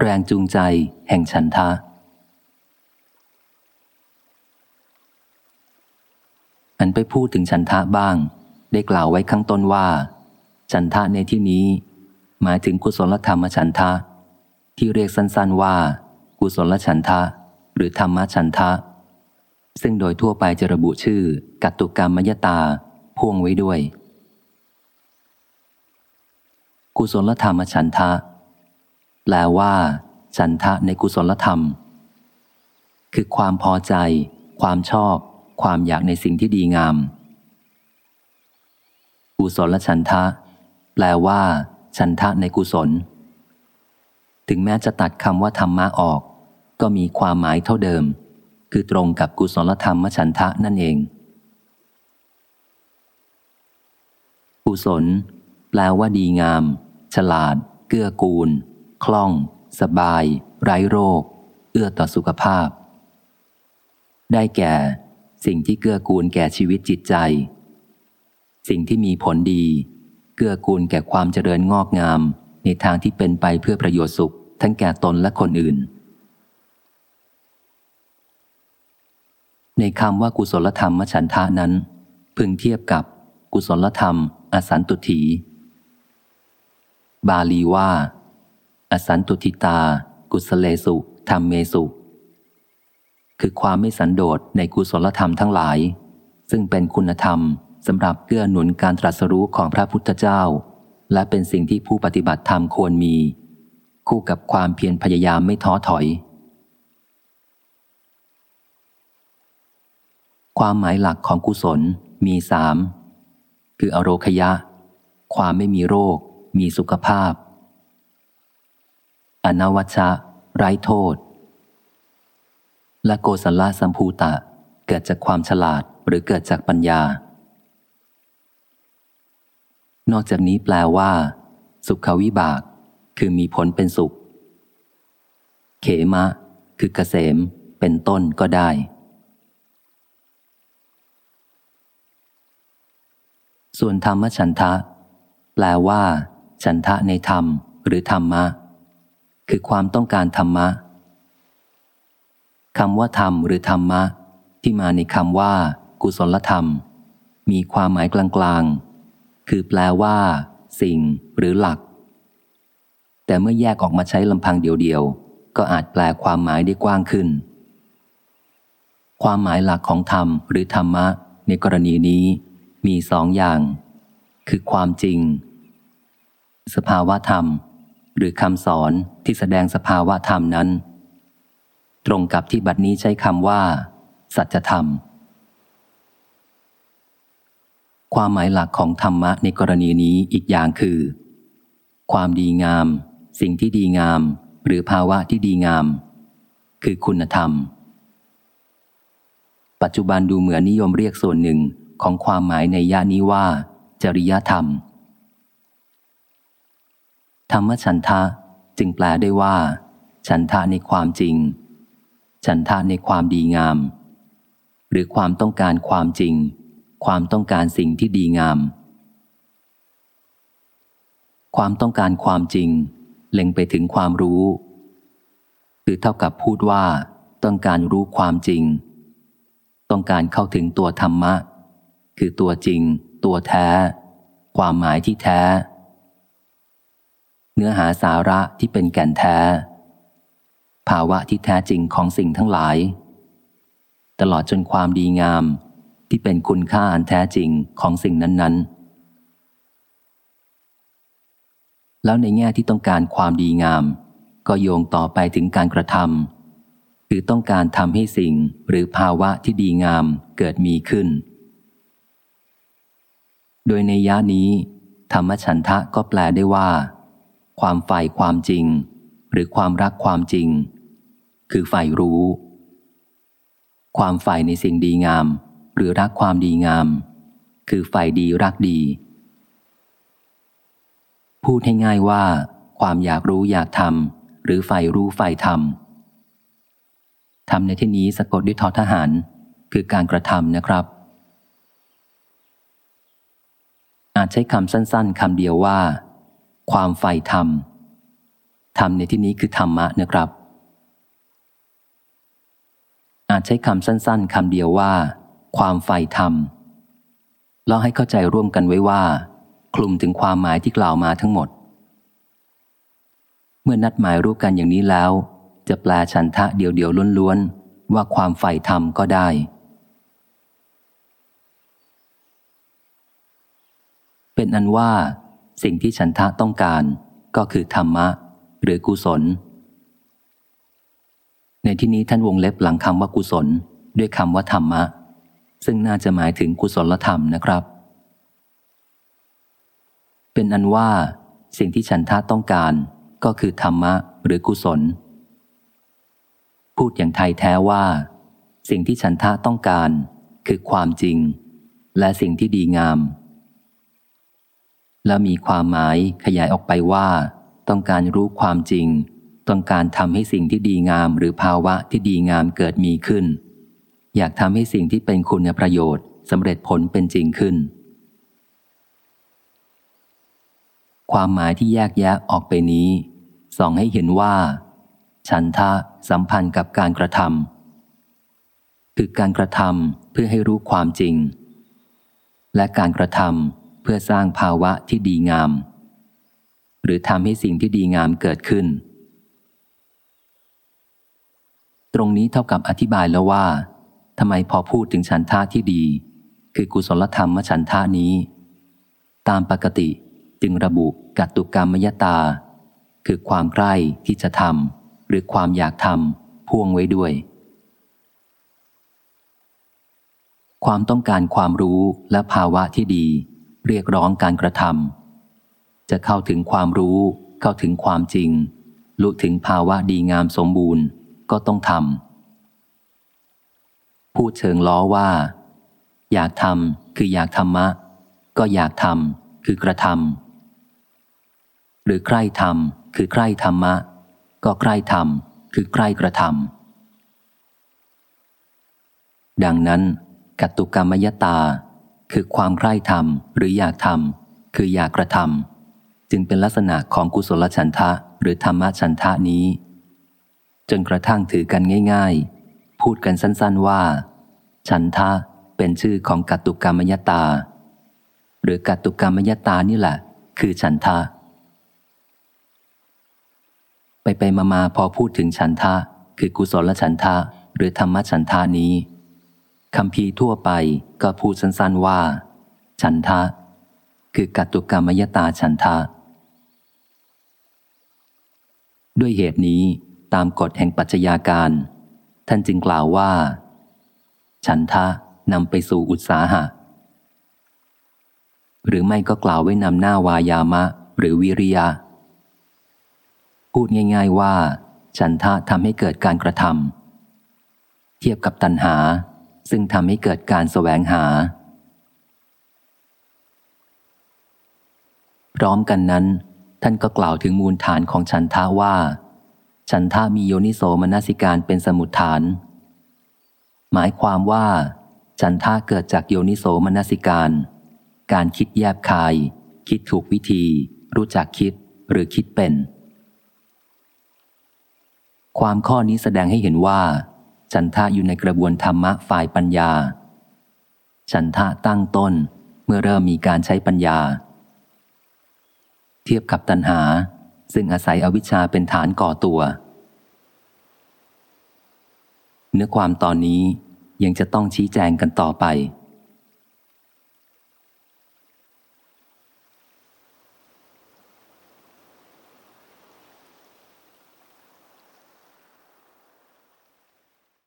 แรงจูงใจแห่งฉันทะ อันไปพูดถึงฉันทะบ้าง ได้กล่าวไว้ข้างต้นว่า ฉันทะในที่นี้ หมายถึงกุศลธรรมฉันทะ ที่เรียกสั้นๆว่า กุศลฉันทะ หรือธรรมฉันทะ ซึ่งโดยทั่วไปจะระบุชื่อ กัตตุกรรมมยตาพ่วงไว้ด้วย กุศลธรรมฉันทะ แปลว่า ฉันทะในกุศลธรรม คือความพอใจ ความชอบ ความอยากในสิ่งที่ดีงาม กุศลฉันทะ แปลว่า ฉันทะในกุศล ถึงแม้จะตัดคำว่าธรรมะออก ก็มีความหมายเท่าเดิม คือตรงกับกุศลธรรมฉันทะนั่นเอง กุศล แปลว่าดีงาม ฉลาด เกื้อกูล คล่อง สบาย ไร้โรค เอื้อต่อสุขภาพ ได้แก่ สิ่งที่เกื้อกูลแก่ชีวิตจิตใจ สิ่งที่มีผลดี เกื้อกูลแก่ความเจริญงอกงาม ในทางที่เป็นไปเพื่อประโยชน์สุข ทั้งแก่ตนและคนอื่น ในคำว่ากุศลธรรมมฉันทะนั้น พึงเทียบกับกุศลธรรม อสันตุถี บาลีว่า อสันตุทิตา กุศเลสุธรรมเมสุ คือความไม่สันโดษในกุศลธรรมทั้งหลาย ซึ่งเป็นคุณธรรมสำหรับเกื้อหนุนการตรัสรู้ของพระพุทธเจ้า และเป็นสิ่งที่ผู้ปฏิบัติธรรมควรมี คู่กับความเพียรพยายามไม่ท้อถอย ความหมายหลักของกุศลมีสามคืออโรคยะ ความไม่มีโรค มีสุขภาพ อนวัชชะ ไร้โทษ และโกศลสัมภูตะ เกิดจากความฉลาดหรือเกิดจากปัญญา นอกจากนี้แปลว่า สุขวิบาก คือมีผลเป็นสุข เขมะ คือเกษม เป็นต้นก็ได้ ส่วนธรรมฉันทะ แปลว่า ฉันทะในธรรมหรือธรรมะ คือความต้องการธรรมะคำว่าธรรมหรือธรรมะ ที่มาในคำว่า กุศลธรรม มีความหมายกลางๆ คือแปลว่า สิ่ง หรือหลัก แต่เมื่อแยกออกมาใช้ลำพังเดียวๆ ก็อาจแปลความหมายได้กว้างขึ้น ความหมายหลักของธรรมหรือธรรมะ ในกรณีนี้มีสองอย่าง คือความจริง สภาวะธรรม หรือคำสอนที่แสดงสภาวะธรรมนั้น ตรงกับที่บัดนี้ใช้คำว่า สัจธรรม ความหมายหลักของธรรมะในกรณีนี้อีกอย่างคือ ความดีงาม สิ่งที่ดีงาม หรือภาวะที่ดีงาม คือคุณธรรม ปัจจุบันดูเหมือนนิยมเรียกส่วนหนึ่งของความหมายในย่านี้ว่า จริยธรรม ธรรมฉันทะจึงแปลได้ว่า ฉันทะในความจริง ฉันทะในความดีงาม หรือความต้องการความจริง ความต้องการสิ่งที่ดีงาม ความต้องการความจริง เล็งไปถึงความรู้ คือเท่ากับพูดว่า ต้องการรู้ความจริง ต้องการเข้าถึงตัวธรรมะ คือตัวจริง ตัวแท้ ความหมายที่แท้ เนื้อหาสาระที่เป็นแก่นแท้ ภาวะที่แท้จริงของสิ่งทั้งหลาย ตลอดจนความดีงามที่เป็นคุณค่าอันแท้จริงของสิ่งนั้น ๆ แล้วในแง่ที่ต้องการความดีงาม ก็โยงต่อไปถึงการกระทำคือต้องการทำให้สิ่งหรือภาวะที่ดีงามเกิดมีขึ้น โดยในย่านี้ ธรรมฉันทะก็แปลได้ว่า ความใฝ่ความจริง หรือความรักความจริง คือใฝ่รู้ ความใฝ่ในสิ่งดีงาม หรือรักความดีงาม คือใฝ่ดีรักดี พูดให้ง่ายว่า ความอยากรู้อยากทำหรือใฝ่รู้ใฝ่ทำทำในที่นี้สะกดด้วยทอทหาร คือการกระทำนะครับอาจใช้คำสั้นๆคำเดียวว่า ความใฝ่ธรรม ธรรมในที่นี้คือธรรมะนะครับ อาจใช้คำสั้น ๆคำเดียวว่า ความใฝ่ธรรมแล้วให้เข้าใจร่วมกันไว้ว่า คลุมถึงความหมายที่กล่าวมาทั้งหมด เมื่อนัดหมายรู้กันอย่างนี้แล้ว จะแปลฉันทะเดียวๆล้วนๆว่าความใฝ่ธรรมก็ได้เป็นอันว่า สิ่งที่ฉันทะต้องการก็คือธรรมะ หรือกุศล ในที่นี้ท่านวงเล็บหลังคำว่ากุศล ด้วยคำว่าธรรมะ ซึ่งน่าจะหมายถึงกุศลธรรมนะครับ เป็นอันว่า สิ่งที่ฉันทะต้องการก็คือธรรมะ หรือกุศล พูดอย่างไทยแท้ว่า สิ่งที่ฉันทะต้องการ คือความจริง และสิ่งที่ดีงาม และมีความหมายขยายออกไปว่า ต้องการรู้ความจริง ต้องการทำให้สิ่งที่ดีงามหรือภาวะที่ดีงามเกิดมีขึ้น อยากทำให้สิ่งที่เป็นคุณประโยชน์สำเร็จผลเป็นจริงขึ้น ความหมายที่แยกแยะออกไปนี้ส่องให้เห็นว่า ฉันทะสัมพันธ์กับการกระทำคือการกระทำเพื่อให้รู้ความจริง และการกระทำ เพื่อสร้างภาวะที่ดีงาม หรือทำให้สิ่งที่ดีงามเกิดขึ้น ตรงนี้เท่ากับอธิบายแล้วว่าทำไมพอพูดถึงฉันท่าที่ดี คือกุศลธรรมฉันท่านี้ ตามปกติจึงระบุกัตตุกรรมยตา คือความใกล้ที่จะทำหรือความอยากทำพ่วงไว้ด้วย ความต้องการความรู้และภาวะที่ดี เรียกร้องการกระทำจะเข้าถึงความรู้ เข้าถึงความจริงลุถึงภาวะดีงามสมบูรณ์ก็ต้องทำพูดเชิงล้อว่า อยากทำคืออยากธรรมะ ก็อยากทำคือกระทำหรือใคร่ทำคือใคร่ธรรมะ ก็ใคร่ทำคือใคร่กระทำดังนั้นกัตตุกรรมยตา คือความใคร่ทำหรืออยากทำคืออยากกระทำจึงเป็นลักษณะของกุศลฉันทะหรือธรรมฉันทะนี้ จนกระทั่งถือกันง่าย ๆ พูดกันสั้นๆว่า ฉันทะเป็นชื่อของกัตตุกรรมยตา หรือกัตตุกรรมยตานี่แหละ คือฉันทะ ไปไปมามาพอพูดถึงฉันทะ คือกุศลฉันทะหรือธรรมฉันทานี้ คำพีทั่วไปก็พูดสั้นๆว่า ฉันทะ คือกัตตุกรรมยตาฉันทะ ด้วยเหตุนี้ตามกฎแห่งปัจจัยาการ ท่านจึงกล่าวว่า ฉันทะนำไปสู่อุตสาหะ หรือไม่ก็กล่าวไว้นำหน้าวายามะ หรือวิริยะ พูดง่าย ๆว่า ฉันทะทำให้เกิดการกระทำเทียบกับตัณหา ซึ่งทำให้เกิดการแสวงหา พร้อมกันนั้น ท่านก็กล่าวถึงมูลฐานของฉันทาว่า ฉันทามีโยนิโสมนสิการเป็นสมุทฐาน หมายความว่า ฉันทาเกิดจากโยนิโสมนสิการ การคิดแยบคาย คิดถูกวิธี รู้จักคิดหรือคิดเป็น ความข้อนี้แสดงให้เห็นว่า ฉันทะอยู่ในกระบวนธรรมะฝ่ายปัญญา ฉันทะตั้งต้นเมื่อเริ่มมีการใช้ปัญญา เทียบกับตัณหาซึ่งอาศัยอวิชชาเป็นฐานก่อตัว เนื้อความตอนนี้ยังจะต้องชี้แจงกันต่อไป